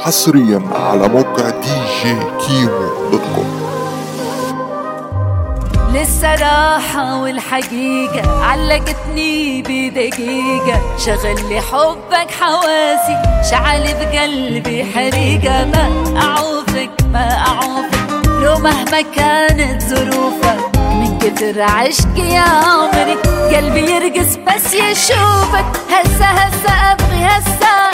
حصريا على موقع DJ Kimo dot com. للصراحة والحقيقة علقتني بدقيقة. شغل لي حبك حواسي شعل بقلبي حريقة. ما أعوفك ما أعوفك لو مهما كانت ظروفك. كتر عشقي يا عمري. قلبي يرقص بس يشوفك. هسه هسه أبغي هسه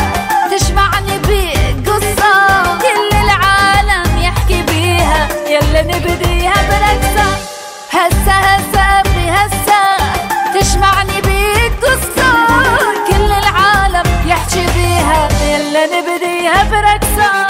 تجمعني بيك قصة كل العالم يحكي بيها. يلا نبديها برقصة. هسه هسه أبغي هسه تجمعني بيك قصة كل العالم يحكي بيها. يلا نبديها برقصة.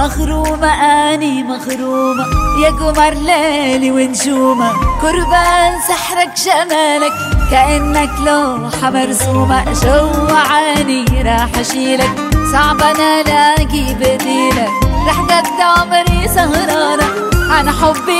مغرومة أني مغرومة يا قمر ليلي ونجومة. قربان سحرك جمالك كأنك لوحة مرسومة. جوعاني راح أشيلك. صعب أنا ألاقي بديلك رح قد عمري سهرانة. عن حبي